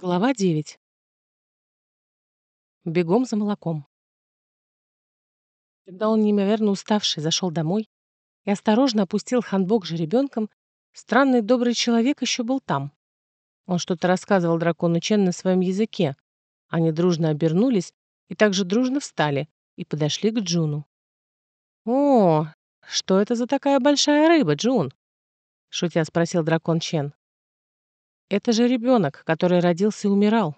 Глава 9. Бегом за молоком. Когда он, неимоверно уставший, зашел домой и осторожно опустил ханбок жеребенком, странный добрый человек еще был там. Он что-то рассказывал дракону Чен на своем языке. Они дружно обернулись и также дружно встали и подошли к Джуну. «О, что это за такая большая рыба, Джун?» — шутя спросил дракон Чен. Это же ребенок, который родился и умирал.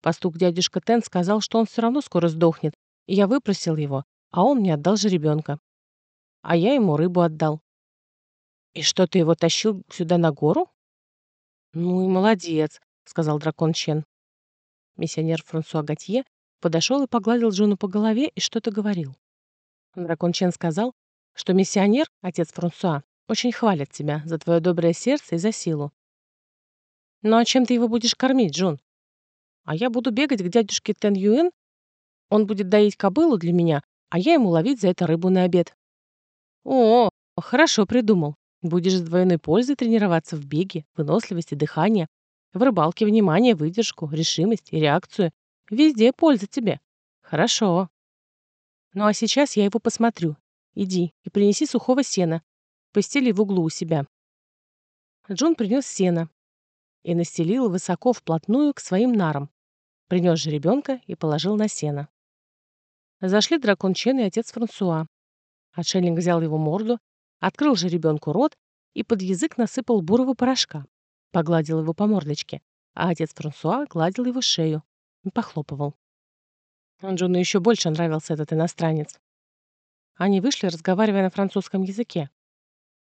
Пастух дядюшка Тен сказал, что он все равно скоро сдохнет, и я выпросил его, а он мне отдал же ребенка. А я ему рыбу отдал. И что, ты его тащил сюда на гору? Ну и молодец, сказал дракон Чен. Миссионер Франсуа Готье подошел и погладил Джуну по голове и что-то говорил. Дракон Чен сказал, что миссионер, отец Франсуа, очень хвалит тебя за твое доброе сердце и за силу. «Ну а чем ты его будешь кормить, Джун?» «А я буду бегать к дядюшке Тен Юэн. Он будет доить кобылу для меня, а я ему ловить за это рыбу на обед». «О, хорошо придумал. Будешь с двойной пользой тренироваться в беге, выносливости, дыхании, в рыбалке внимание, выдержку, решимость и реакцию. Везде польза тебе. Хорошо. Ну а сейчас я его посмотрю. Иди и принеси сухого сена. Постели в углу у себя. Джун принес сено, и настелил высоко вплотную к своим нарам. Принес же ребенка и положил на сено. Зашли дракон Чен и отец Франсуа. Отшельник взял его морду, открыл же ребенку рот и под язык насыпал бурого порошка. Погладил его по мордочке, а отец Франсуа гладил его шею и похлопывал. Джону еще больше нравился этот иностранец. Они вышли, разговаривая на французском языке.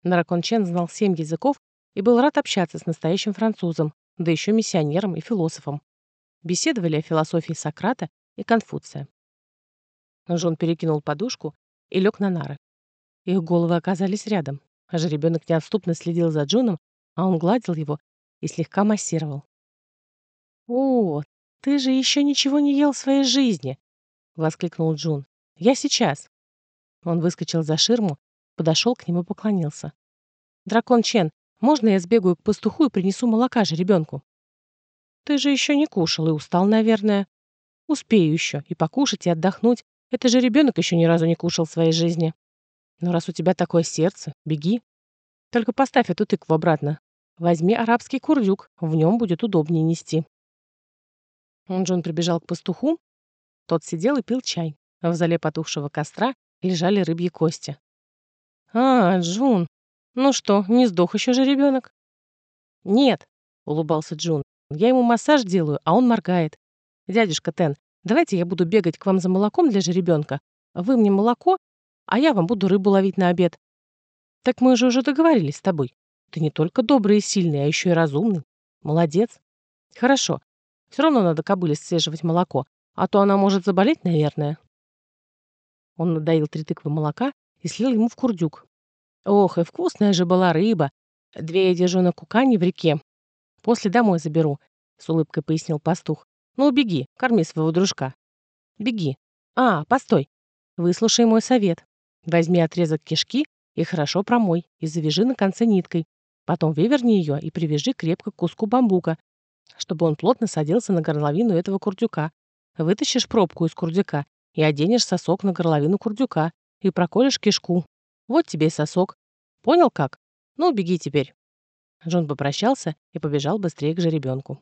Дракон Чен знал семь языков и был рад общаться с настоящим французом, да еще миссионером и философом. Беседовали о философии Сократа и Конфуция. Жон перекинул подушку и лег на нары. Их головы оказались рядом, а же ребенок неотступно следил за Джуном, а он гладил его и слегка массировал. «О, ты же еще ничего не ел в своей жизни!» — воскликнул Джун. «Я сейчас!» Он выскочил за ширму, подошел к нему и поклонился. «Дракон Чен, можно я сбегаю к пастуху и принесу молока же ребенку? Ты же еще не кушал и устал, наверное. Успею еще и покушать, и отдохнуть. Это же ребенок еще ни разу не кушал в своей жизни. Но раз у тебя такое сердце, беги. Только поставь эту тыкву обратно. Возьми арабский курдюк, в нем будет удобнее нести. Джон прибежал к пастуху. Тот сидел и пил чай. В зале потухшего костра лежали рыбьи кости. «А, Джун, «Ну что, не сдох еще же ребенок?» «Нет», — улыбался Джун. «Я ему массаж делаю, а он моргает. Дядюшка Тен, давайте я буду бегать к вам за молоком для жеребенка. Вы мне молоко, а я вам буду рыбу ловить на обед. Так мы же уже договорились с тобой. Ты не только добрый и сильный, а еще и разумный. Молодец. Хорошо. Все равно надо кобыле сцеживать молоко, а то она может заболеть, наверное». Он надоил три тыквы молока и слил ему в курдюк, Ох, и вкусная же была рыба. Две я держу на кукане в реке. После домой заберу, с улыбкой пояснил пастух. Ну, беги, корми своего дружка. Беги. А, постой. Выслушай мой совет. Возьми отрезок кишки и хорошо промой, и завяжи на конце ниткой. Потом выверни ее и привяжи крепко к куску бамбука, чтобы он плотно садился на горловину этого курдюка. Вытащишь пробку из курдюка и оденешь сосок на горловину курдюка и проколешь кишку, вот тебе и сосок. Понял как? Ну, беги теперь». Джон попрощался и побежал быстрее к жеребенку.